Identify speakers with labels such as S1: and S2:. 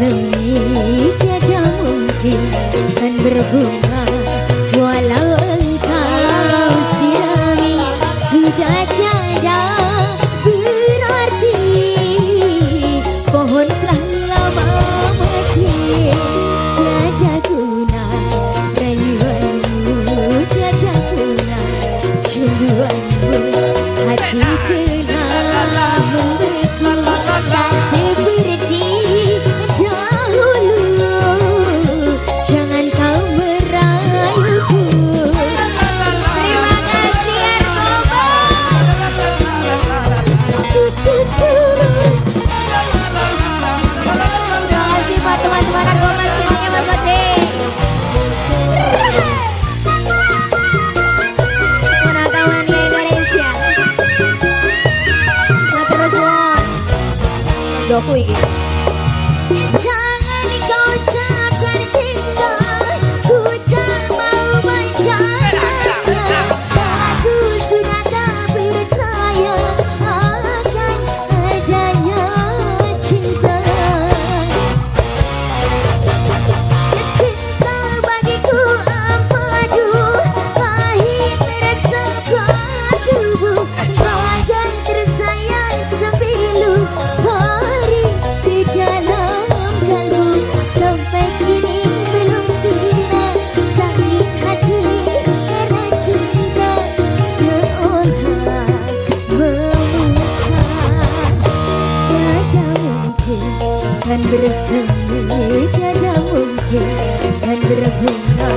S1: semi tiada mungkin kan berbunga 最一个 Kan bersemi tiada mungkin Kan berguna